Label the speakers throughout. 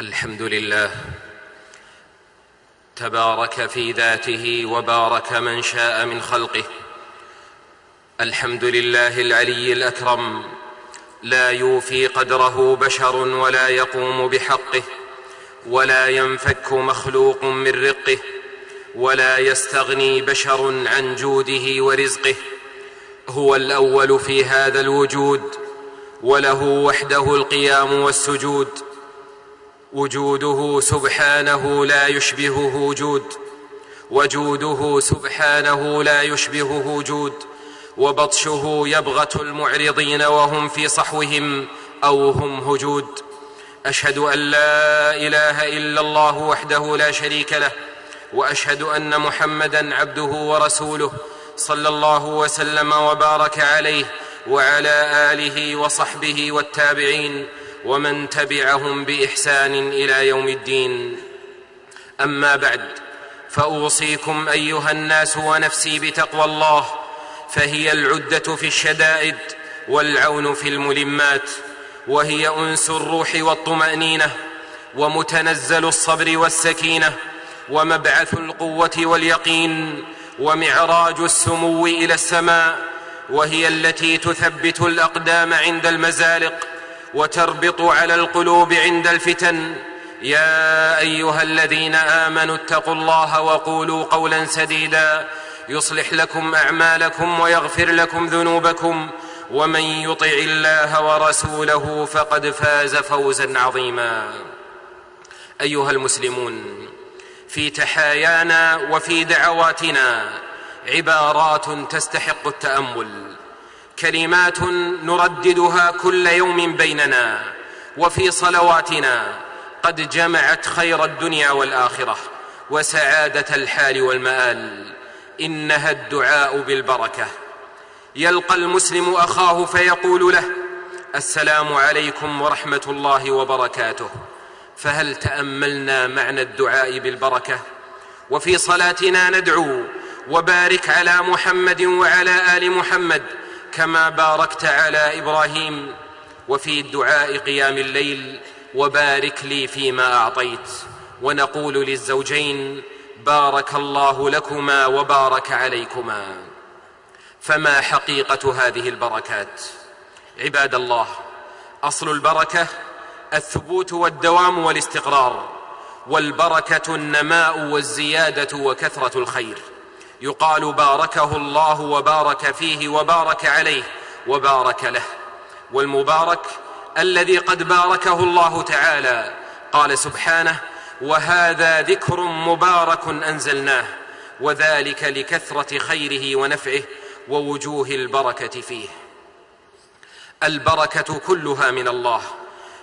Speaker 1: الحمد لله. تبارك في ذاته وبارك من شاء من خلقه. الحمد لله العلي الأكرم. لا يوفي قدره بشر ولا يقوم بحقه. ولا ينفك مخلوق من رقه. ولا يستغني بشر عن جوده ورزقه. هو الأول في هذا الوجود. وله وحده القيام والسجود. وجوده سبحانه لا يشبهه وجود وجوده سبحانه لا يشبهه وجود وبطشه يبغت المعرضين وهم في صحوهم أو هم هجود. أشهد أن لا إله إلا الله وحده لا شريك له. وأشهد أن محمدا عبده ورسوله صلى الله وسلم وبارك عليه وعلى آله وصحبه والتابعين. ومن تبعهم بإحسان إلى يوم الدين. أما بعد فأوصيكم أيها الناس ونفسي بتقوى الله فهي العدة في الشدائد والعون في الملمات وهي أنس الروح والطمأنينة ومتنزل الصبر والسكينة ومبعث القوة واليقين ومعراج السمو إلى السماء وهي التي تثبت الأقدام عند المزالق وتربط على القلوب عند الفتن. يا أيها الذين آمنوا اتقوا الله وقولوا قولا سديدا. يصلح لكم أعمالكم ويغفر لكم ذنوبكم. ومن يطع الله ورسوله فقد فاز فوزا عظيما. أيها المسلمون في تحايانا وفي دعواتنا عبارات تستحق التأمل. كلمات نرددها كل يوم بيننا وفي صلواتنا قد جمعت خير الدنيا والآخرة وسعادة الحال والمآل إنها الدعاء بالبركة. يلقى المسلم أخاه فيقول له السلام عليكم ورحمة الله وبركاته. فهل تأملنا معنى الدعاء بالبركة؟ وفي صلاتنا ندعو وبارك على محمد وعلى آل محمد كما باركت على إبراهيم وفي الدعاء قيام الليل وبارك لي فيما أعطيت. ونقول للزوجين بارك الله لكما وبارك عليكما. فما حقيقة هذه البركات؟ عباد الله أصل البركة الثبوت والدوام والاستقرار والبركة النماء والزيادة وكثرة الخير. يقال باركه الله وبارك فيه وبارك عليه وبارك له. والمبارك الذي قد باركه الله تعالى. قال سبحانه وهذا ذكر مبارك أنزلناه وذلك لكثرة خيره ونفعه ووجوه البركة فيه. البركة كلها من الله.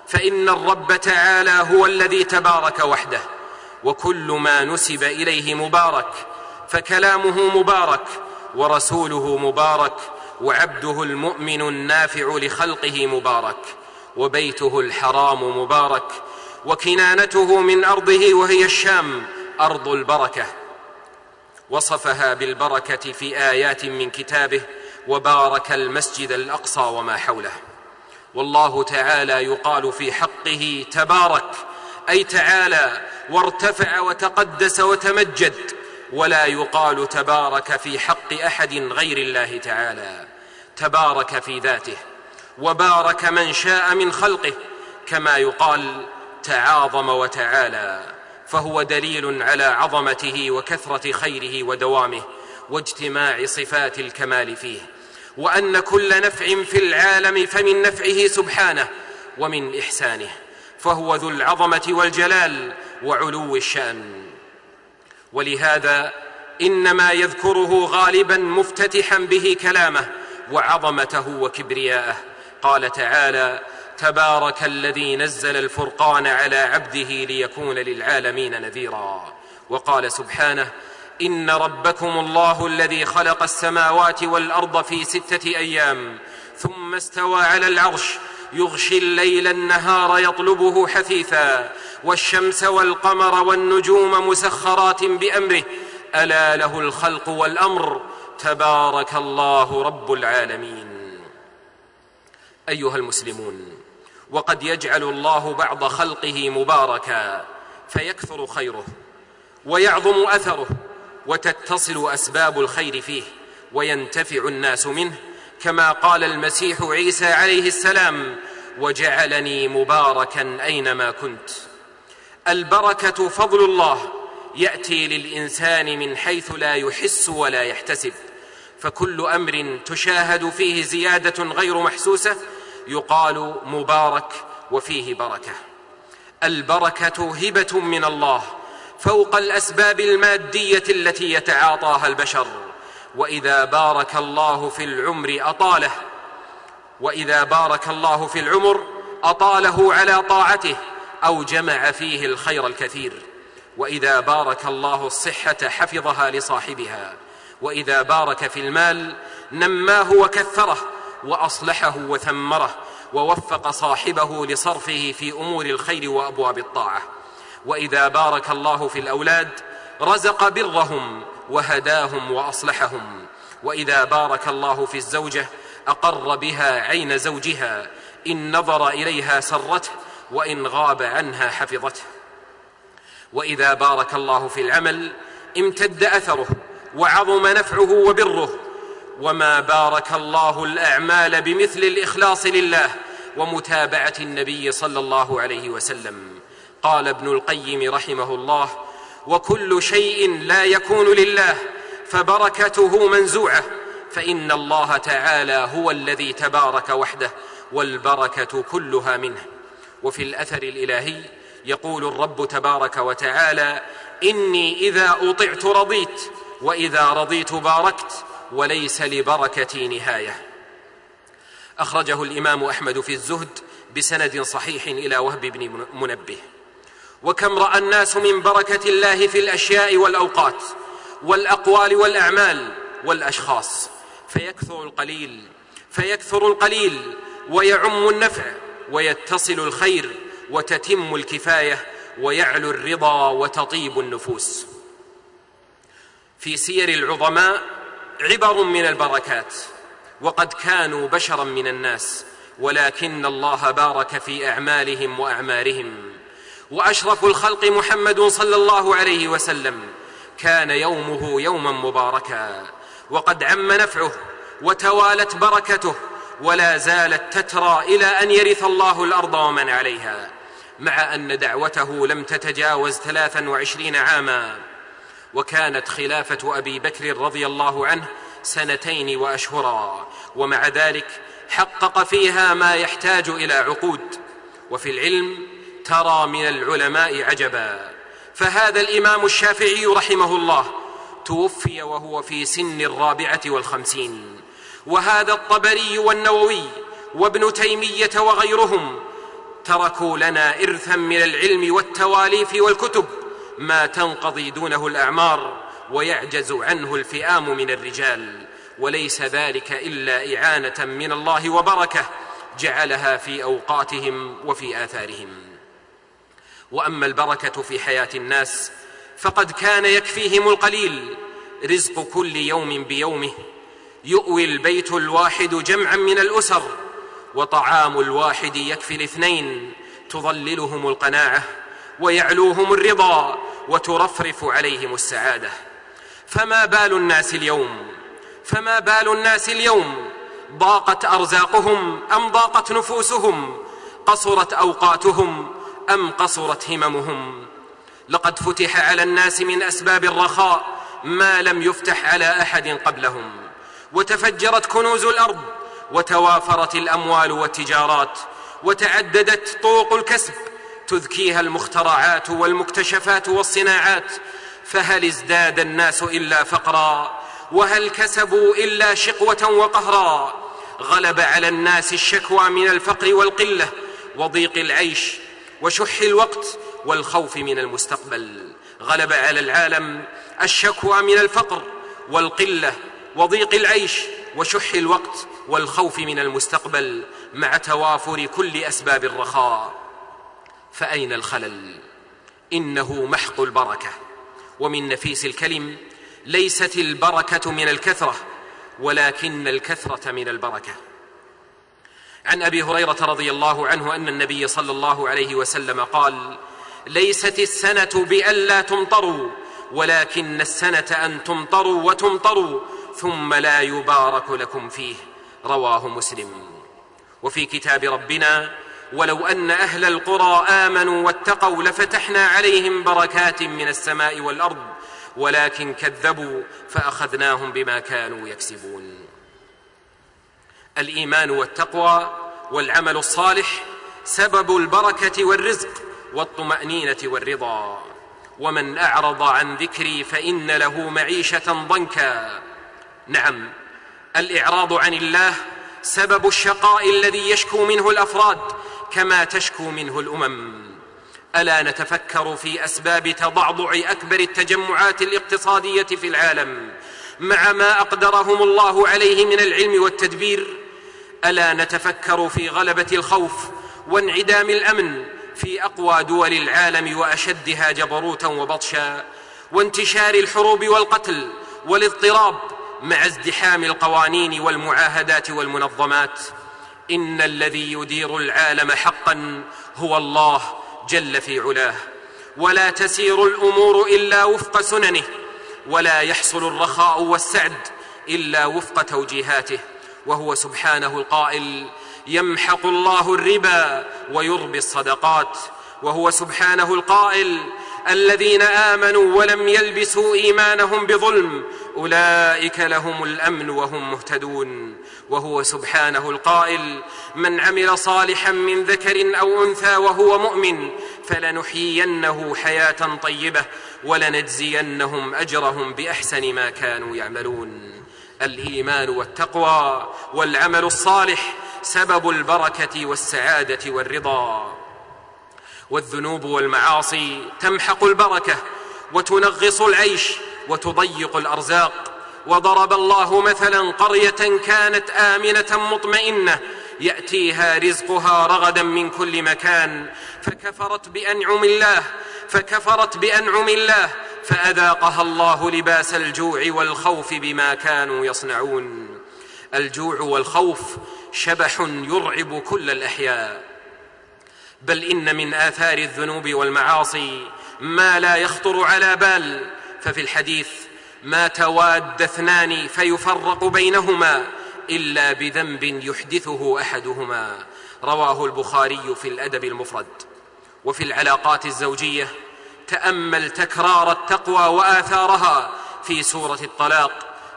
Speaker 1: فإن الرب تعالى هو الذي تبارك وحده وكل ما نسب إليه مبارك فكلامه مبارك ورسوله مبارك وعبده المؤمن النافع لخلقه مبارك وبيته الحرام مبارك وكنانته من أرضه وهي الشام أرض البركة وصفها بالبركة في آيات من كتابه وبارك المسجد الأقصى وما حوله والله تعالى يقال في حقه تبارك أي تعالى وارتفع وتقدس وتمجد ولا يقال تبارك في حق أحد غير الله تعالى. تبارك في ذاته وبارك من شاء من خلقه كما يقال تعاظم وتعالى فهو دليل على عظمته وكثرة خيره ودوامه واجتماع صفات الكمال فيه. وأن كل نفع في العالم فمن نفعه سبحانه ومن إحسانه فهو ذو العظمة والجلال وعلو الشأن. ولهذا إنما يذكره غالبا مفتتحا به كلامه وعظمته وكبرياءه. قال تعالى تبارك الذي نزل الفرقان على عبده ليكون للعالمين نذيرا. وقال سبحانه إن ربكم الله الذي خلق السماوات والأرض في ستة أيام ثم استوى على العرش يغشي الليل النهار يطلبه حثيثا والشمس والقمر والنجوم مسخرات بأمره ألا له الخلق والأمر. تبارك الله رب العالمين. أيها المسلمون وقد يجعل الله بعض خلقه مباركا فيكثر خيره ويعظم أثره وتتصل أسباب الخير فيه وينتفع الناس منه كما قال المسيح عيسى عليه السلام وجعلني مباركا أينما كنت. البركة فضل الله يأتي للإنسان من حيث لا يحس ولا يحتسب فكل أمر تشاهد فيه زيادة غير محسوسة يقال مبارك وفيه بركة. البركة هبة من الله فوق الأسباب المادية التي يتعاطاها البشر وإذا بارك الله في العمر أطاله وإذا بارك الله في العمر أطاله على طاعته أو جمع فيه الخير الكثير. وإذا بارك الله الصحة حفظها لصاحبها. وإذا بارك في المال نماه وكثره وأصلحه وثمره ووفق صاحبه لصرفه في أمور الخير وأبواب الطاعة. وإذا بارك الله في الأولاد رزق برهم وهداهم وأصلحهم. وإذا بارك الله في الزوجة أقر بها عين زوجها. إن نظر إليها سرته وإن غاب عنها حفظته. وإذا بارك الله في العمل امتد أثره وعظم نفعه وبره. وما بارك الله الأعمال بمثل الإخلاص لله ومتابعة النبي صلى الله عليه وسلم. قال ابن القيم رحمه الله وكل شيء لا يكون لله فبركته منزوعة فإن الله تعالى هو الذي تبارك وحده والبركة كلها منه. وفي الأثر الإلهي يقول الرب تبارك وتعالى إني إذا اطعت رضيت وإذا رضيت باركت وليس لبركتي نهاية. أخرجه الإمام أحمد في الزهد بسند صحيح إلى وهب بن منبه. وكم رأى الناس من بركة الله في الأشياء والأوقات والأقوال والأعمال والأشخاص. فيكثر القليل فيكثر القليل ويعم النفع ويتصل الخير وتتم الكفاية ويعلو الرضا وتطيب النفوس. في سير العظماء عبر من البركات وقد كانوا بشرا من الناس ولكن الله بارك في أعمالهم وأعمارهم. وأشرف الخلق محمد صلى الله عليه وسلم كان يومه يوما مباركا وقد عم نفعه وتوالت بركته ولا زالت تترى إلى أن يرث الله الأرض ومن عليها مع أن دعوته لم تتجاوز ثلاثا وعشرين عاما. وكانت خلافة أبي بكر رضي الله عنه سنتين واشهرا. ومع ذلك حقق فيها ما يحتاج إلى عقود. وفي العلم ترى من العلماء عجبا. فهذا الإمام الشافعي رحمه الله توفي وهو في سن الرابعة والخمسين. وهذا الطبري والنووي وابن تيمية وغيرهم تركوا لنا إرثا من العلم والتواليف والكتب ما تنقضي دونه الأعمار ويعجز عنه الفئام من الرجال وليس ذلك إلا إعانة من الله وبركة جعلها في أوقاتهم وفي آثارهم. وأما البركة في حياة الناس فقد كان يكفيهم القليل رزق كل يوم بيومه يؤوي البيت الواحد جمعا من الأسر وطعام الواحد يكفي الاثنين تظللهم القناعة ويعلوهم الرضا وترفرف عليهم السعادة. فما بال الناس اليوم؟ فما بال الناس اليوم؟ ضاقت أرزاقهم أم ضاقت نفوسهم؟ قصرت أوقاتهم أم قصرت هممهم؟ لقد فتح على الناس من أسباب الرخاء ما لم يفتح على أحد قبلهم. وتفجرت كنوز الأرض وتوافرت الأموال والتجارات وتعددت طرق الكسب تذكيها المخترعات والمكتشفات والصناعات. فهل ازداد الناس إلا فقرا؟ وهل كسبوا إلا شقوة وقهرا؟ غلب على الناس الشكوى من الفقر والقلة وضيق العيش وشح الوقت والخوف من المستقبل. غلب على العالم الشكوى من الفقر والقلة وضيق العيش وشح الوقت والخوف من المستقبل مع توافر كل أسباب الرخاء. فأين الخلل؟ إنه محق البركة. ومن نفيس الكلم ليست البركة من الكثرة ولكن الكثرة من البركة. عن أبي هريرة رضي الله عنه أن النبي صلى الله عليه وسلم قال ليست السنة بالا تمطروا ولكن السنة أن تمطروا وتمطروا ثم لا يبارك لكم فيه. رواه مسلم. وفي كتاب ربنا ولو أن أهل القرى آمنوا واتقوا لفتحنا عليهم بركات من السماء والأرض ولكن كذبوا فأخذناهم بما كانوا يكسبون. الإيمان والتقوى والعمل الصالح سبب البركة والرزق والطمأنينة والرضا. ومن أعرض عن ذكري فإن له معيشة ضنكا. نعم. الإعراض عن الله سبب الشقاء الذي يشكو منه الأفراد كما تشكو منه الأمم. ألا نتفكر في أسباب تضعضع أكبر التجمعات الاقتصادية في العالم مع ما أقدرهم الله عليه من العلم والتدبير؟ ألا نتفكر في غلبة الخوف وانعدام الأمن في أقوى دول العالم وأشدها جبروتا وبطشا وانتشار الحروب والقتل والاضطراب مع ازدحام القوانين والمعاهدات والمنظمات إن الذي يدير العالم حقا هو الله جل في علاه. ولا تسير الأمور إلا وفق سننه ولا يحصل الرخاء والسعد إلا وفق توجيهاته. وهو سبحانه القائل يمحق الله الربا ويربي الصدقات. وهو سبحانه القائل الذين آمنوا ولم يلبسوا إيمانهم بظلم أولئك لهم الأمن وهم مهتدون. وهو سبحانه القائل من عمل صالحا من ذكر أو أنثى وهو مؤمن فلنحيينه حياة طيبة ولنجزينهم أجرهم بأحسن ما كانوا يعملون. الإيمان والتقوى والعمل الصالح سبب البركة والسعادة والرضا. والذنوب والمعاصي تمحق البركة وتنغص العيش وتضيق الأرزاق. وضرب الله مثلا قرية كانت آمنة مطمئنة يأتيها رزقها رغدا من كل مكان. فكفرت بأنعم الله فكفرت بأنعم الله فأذاقها الله لباس الجوع والخوف بما كانوا يصنعون. الجوع والخوف شبح يرعب كل الأحياء. بل إن من آثار الذنوب والمعاصي ما لا يخطر على بال. ففي الحديث ما تواد اثنان فيفرق بينهما إلا بذنب يحدثه أحدهما. رواه البخاري في الأدب المفرد. وفي العلاقات الزوجية تأمل تكرار التقوى وآثارها في سورة الطلاق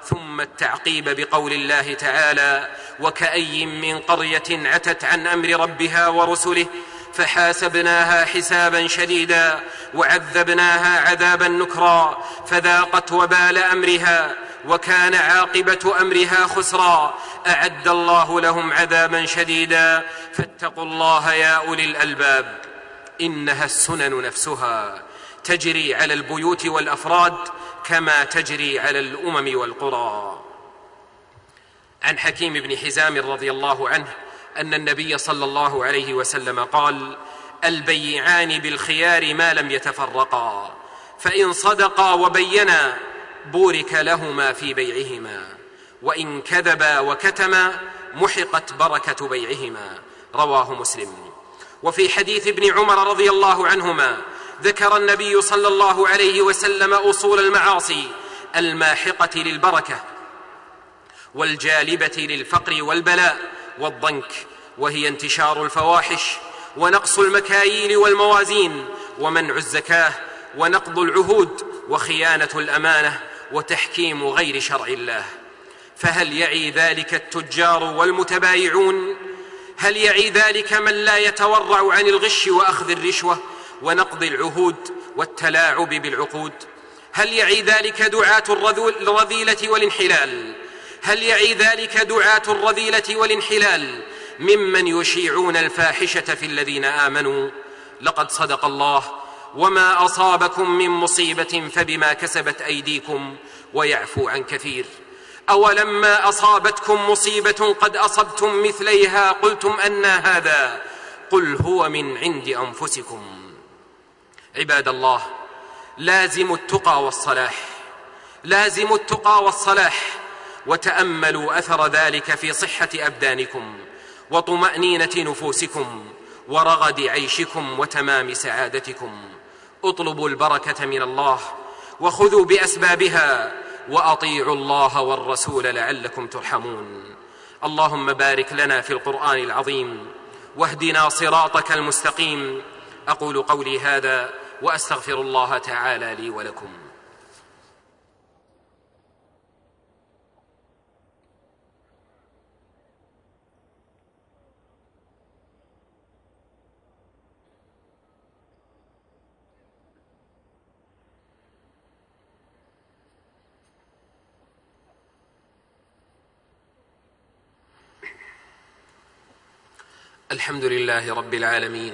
Speaker 1: ثم التعقيب بقول الله تعالى وكأي من قرية عتت عن أمر ربها ورسله فحاسبناها حسابا شديدا وعذبناها عذابا نكرا فذاقت وبال أمرها وكان عاقبة أمرها خسرا أعد الله لهم عذابا شديدا فاتقوا الله يا أولي الألباب إنها السنن نفسها تجري على البيوت والأفراد كما تجري على الأمم والقرى. عن حكيم بن حزام رضي الله عنه أن النبي صلى الله عليه وسلم قال البيعان بالخيار ما لم يتفرقا فإن صدقا وبينا بورك لهما في بيعهما وإن كذبا وكتما محقت بركة بيعهما. رواه مسلم. وفي حديث ابن عمر رضي الله عنهما ذكر النبي صلى الله عليه وسلم أصول المعاصي الماحقة للبركة والجالبة للفقر والبلاء والضنك وهي انتشار الفواحش ونقص المكاييل والموازين ومنع الزكاة ونقض العهود وخيانة الأمانة وتحكيم غير شرع الله. فهل يعي ذلك التجار والمتبايعون؟ هل يعي ذلك من لا يتورع عن الغش وأخذ الرشوة ونقض العهود والتلاعب بالعقود؟ هل يعي ذلك دعاة الرذيلة والانحلال؟ هل يعي ذلك دعاة الرذيلة والانحلال ممن يشيعون الفاحشة في الذين آمنوا؟ لقد صدق الله. وما أصابكم من مصيبة فبما كسبت أيديكم ويعفو عن كثير. أولما أصابتكم مصيبة قد أصبتم مثليها قلتم أنا هذا قل هو من عند أنفسكم. عباد الله لازموا التقى والصلاح. لازموا التقى والصلاح. وتأملوا أثر ذلك في صحة أبدانكم وطمأنينة نفوسكم ورغد عيشكم وتمام سعادتكم. اطلبوا البركة من الله وخذوا بأسبابها وأطيعوا الله والرسول لعلكم ترحمون. اللهم بارك لنا في القرآن العظيم واهدنا صراطك المستقيم. أقول قولي هذا وأستغفر الله تعالى لي ولكم. الحمد لله رب العالمين.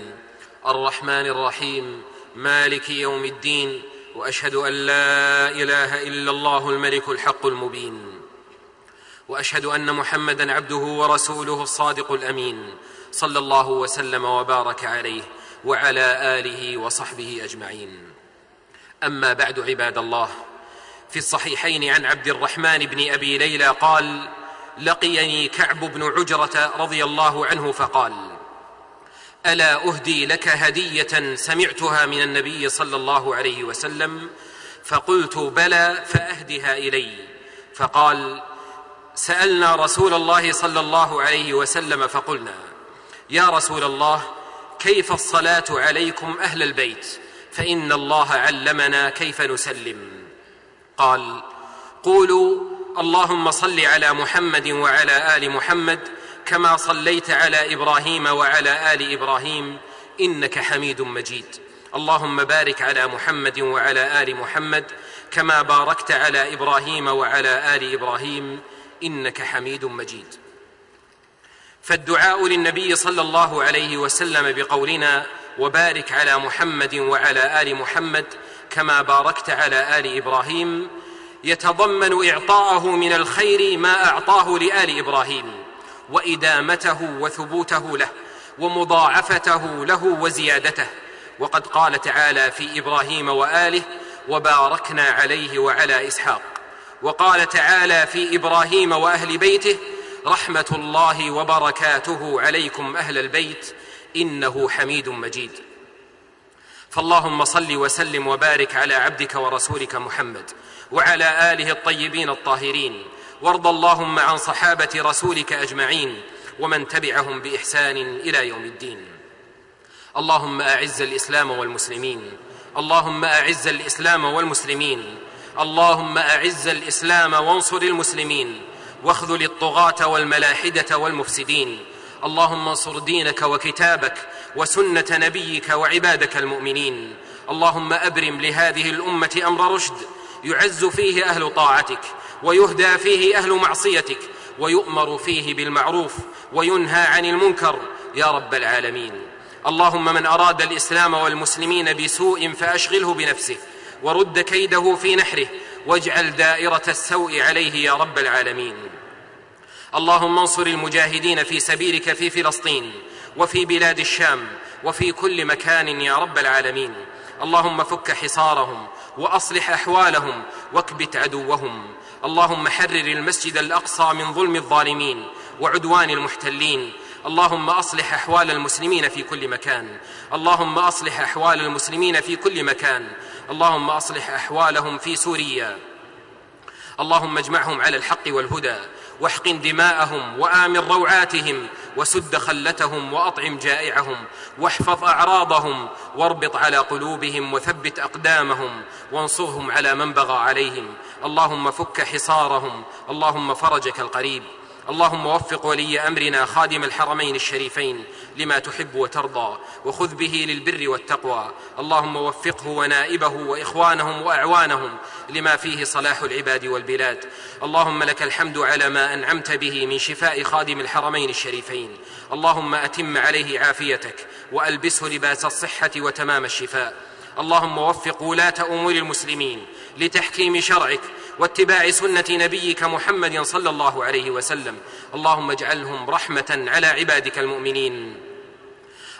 Speaker 1: الرحمن الرحيم. مالك يوم الدين. وأشهد أن لا إله إلا الله الملك الحق المبين. وأشهد أن محمدا عبده ورسوله الصادق الأمين. صلى الله وسلم وبارك عليه وعلى آله وصحبه أجمعين. أما بعد عباد الله في الصحيحين عن عبد الرحمن بن أبي ليلى قال لقيني كعب بن عجرة رضي الله عنه فقال ألا أهدي لك هدية سمعتها من النبي صلى الله عليه وسلم؟ فقلت بلى فأهدها إلي. فقال سألنا رسول الله صلى الله عليه وسلم فقلنا يا رسول الله كيف الصلاة عليكم أهل البيت؟ فإن الله علمنا كيف نسلم. قال قولوا اللهم صل على محمد وعلى آل محمد كما صليت على إبراهيم وعلى آل إبراهيم إنك حميد مجيد. اللهم بارك على محمد وعلى آل محمد كما باركت على إبراهيم وعلى آل إبراهيم إنك حميد مجيد. فالدعاء للنبي صلى الله عليه وسلم بقولنا وبارك على محمد وعلى آل محمد كما باركت على آل إبراهيم يتضمن اعطاءه من الخير ما أعطاه لآل إبراهيم وإدامته وثبوته له ومضاعفته له وزيادته. وقد قال تعالى في إبراهيم وآله وباركنا عليه وعلى إسحاق وقال تعالى في إبراهيم وأهل بيته رحمة الله وبركاته عليكم أهل البيت إنه حميد مجيد فاللهم صل وسلم وبارك على عبدك ورسولك محمد وعلى آله الطيبين الطاهرين. وارض اللهم عن صحابة رسولك أجمعين ومن تبعهم بإحسان إلى يوم الدين. اللهم أعز الإسلام والمسلمين. اللهم أعز الإسلام والمسلمين. اللهم أعز الإسلام وانصر المسلمين. واخذل الطغاة والملاحدة والمفسدين. اللهم انصر دينك وكتابك وسنة نبيك وعبادك المؤمنين. اللهم أبرم لهذه الأمة أمر رشد. يعز فيه أهل طاعتك ويهدى فيه أهل معصيتك ويؤمر فيه بالمعروف وينهى عن المنكر. يا رب العالمين. اللهم من أراد الإسلام والمسلمين بسوء فأشغله بنفسه ورد كيده في نحره واجعل دائرة السوء عليه يا رب العالمين. اللهم انصر المجاهدين في سبيلك في فلسطين. وفي بلاد الشام وفي كل مكان يا رب العالمين. اللهم فك حصارهم وأصلح أحوالهم واكبت عدوهم. اللهم حرر المسجد الأقصى من ظلم الظالمين وعدوان المحتلين. اللهم أصلح أحوال المسلمين في كل مكان. اللهم أصلح أحوال المسلمين في كل مكان. اللهم أصلح أحوالهم في سوريا. اللهم اجمعهم على الحق والهدى. واحقن دماءهم وآمن روعاتهم وسد خلتهم وأطعم جائعهم واحفظ أعراضهم واربط على قلوبهم وثبت أقدامهم وانصرهم على من بغى عليهم اللهم فك حصارهم اللهم فرجك القريب اللهم وفق ولي أمرنا خادم الحرمين الشريفين لما تحب وترضى وخذ به للبر والتقوى. اللهم وفقه ونائبه وإخوانهم وأعوانهم لما فيه صلاح العباد والبلاد. اللهم لك الحمد على ما أنعمت به من شفاء خادم الحرمين الشريفين. اللهم أتم عليه عافيتك وألبسه لباس الصحة وتمام الشفاء. اللهم وفق ولاة أمور المسلمين لتحكيم شرعك واتباع سنة نبيك محمد صلى الله عليه وسلم. اللهم اجعلهم رحمة على عبادك المؤمنين.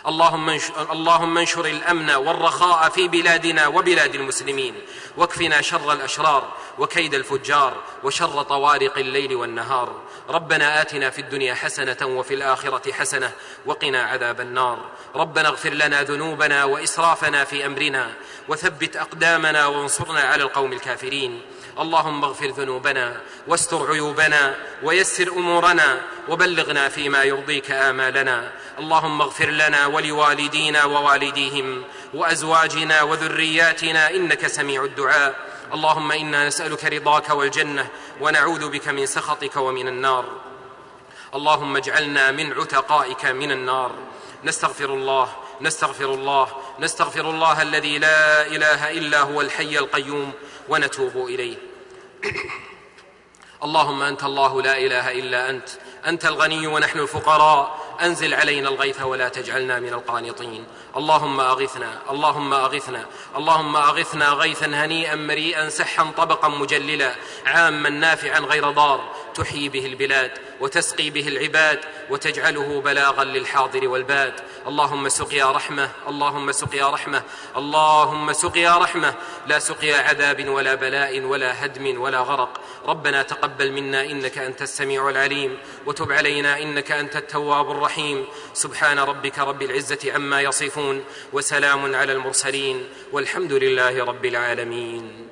Speaker 1: اللهم انشر, الأمن والرخاء في بلادنا وبلاد المسلمين. واكفنا شر الأشرار وكيد الفجار وشر طوارق الليل والنهار. ربنا آتنا في الدنيا حسنة وفي الآخرة حسنة وقنا عذاب النار. ربنا اغفر لنا ذنوبنا وإسرافنا في أمرنا. وثبت أقدامنا وانصرنا على القوم الكافرين. اللهم اغفر ذنوبنا واستر عيوبنا ويسر أمورنا وبلغنا فيما يرضيك آمالنا. اللهم اغفر لنا ولوالدينا ووالديهم وأزواجنا وذرياتنا إنك سميع الدعاء. اللهم إنا نسألك رضاك والجنة ونعوذ بك من سخطك ومن النار. اللهم اجعلنا من عتقائك من النار. نستغفر الله نستغفر الله نستغفر الله الذي لا إله إلا هو الحي القيوم ونتوب إليه. اللهم أنت الله لا إله إلا أنت أنت الغني ونحن الفقراء أنزل علينا الغيث ولا تجعلنا من القانطين. اللهم أغثنا اللهم أغثنا اللهم أغثنا غيثا هنيئا مريئا سحا طبقا مجللا عاما نافعا غير ضار. تحيي به البلاد وتسقي به العباد وتجعله بلاغا للحاضر والباد. اللهم سقيا رحمة اللهم سقيا رحمة اللهم سقيا رحمة. لا سقيا عذاب ولا بلاء ولا هدم ولا غرق. ربنا تقبل منا إنك أنت السميع العليم وتب علينا إنك أنت التواب الرحيم. سبحان ربك رب العزة عما يصفون وسلام على المرسلين والحمد لله رب العالمين.